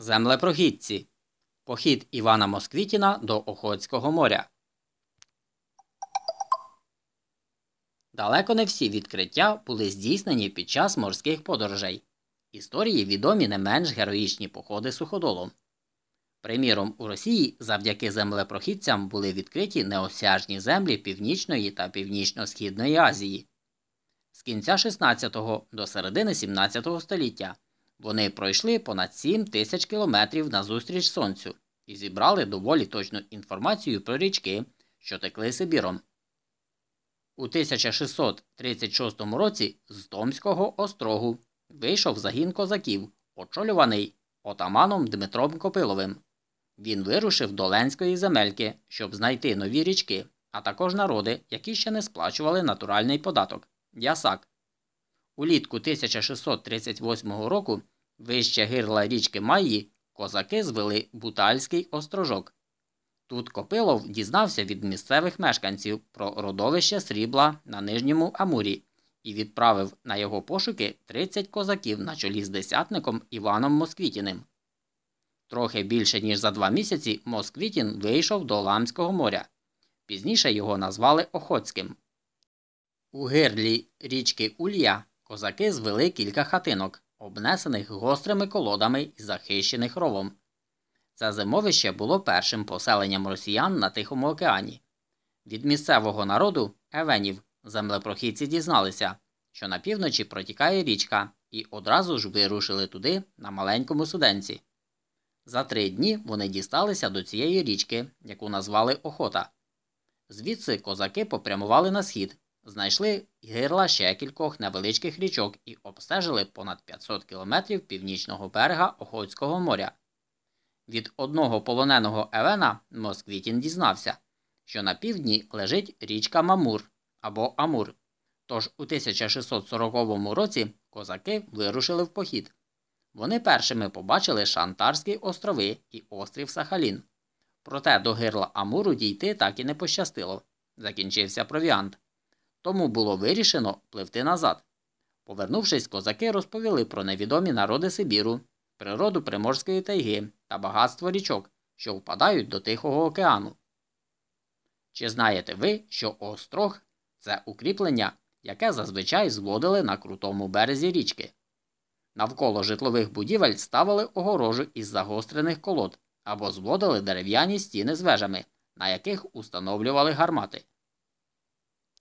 Землепрохідці. Похід Івана Москвітіна до Охотського моря. Далеко не всі відкриття були здійснені під час морських подорожей. Історії відомі не менш героїчні походи суходолом. Приміром, у Росії завдяки землепрохідцям були відкриті неосяжні землі Північної та Північно-Східної Азії. З кінця 16-го до середини 17 століття вони пройшли понад 7 тисяч кілометрів назустріч сонцю і зібрали доволі точну інформацію про річки, що текли Сибіром. У 1636 році з Томського острогу вийшов загін козаків, очолюваний отаманом Дмитром Копиловим. Він вирушив до Ленської земельки, щоб знайти нові річки, а також народи, які ще не сплачували натуральний податок ясак. Улітку 1638 року вище гирла річки Майї козаки звели Бутальський острожок. Тут Копилов дізнався від місцевих мешканців про родовище срібла на Нижньому Амурі і відправив на його пошуки 30 козаків на чолі з десятником Іваном Москвітіним. Трохи більше ніж за два місяці Москвітін вийшов до Ламського моря. Пізніше його назвали Охотським. У гирлі річки Улья козаки звели кілька хатинок, обнесених гострими колодами і захищених ровом. Це зимовище було першим поселенням росіян на Тихому океані. Від місцевого народу евенів землепрохідці дізналися, що на півночі протікає річка, і одразу ж вирушили туди на маленькому суденці. За три дні вони дісталися до цієї річки, яку назвали Охота. Звідси козаки попрямували на схід, знайшли гирла ще кількох невеличких річок і обстежили понад 500 кілометрів північного берега Охотського моря. Від одного полоненого Евена Москвітін дізнався, що на півдні лежить річка Мамур або Амур. Тож у 1640 році козаки вирушили в похід. Вони першими побачили Шантарські острови і острів Сахалін. Проте до гирла Амуру дійти так і не пощастило. Закінчився провіант. Тому було вирішено пливти назад. Повернувшись, козаки розповіли про невідомі народи Сибіру, природу Приморської тайги та багатство річок, що впадають до Тихого океану. Чи знаєте ви, що острог це укріплення, яке зазвичай зводили на крутому березі річки? Навколо житлових будівель ставили огорожу із загострених колод або зводили дерев'яні стіни з вежами, на яких установлювали гармати.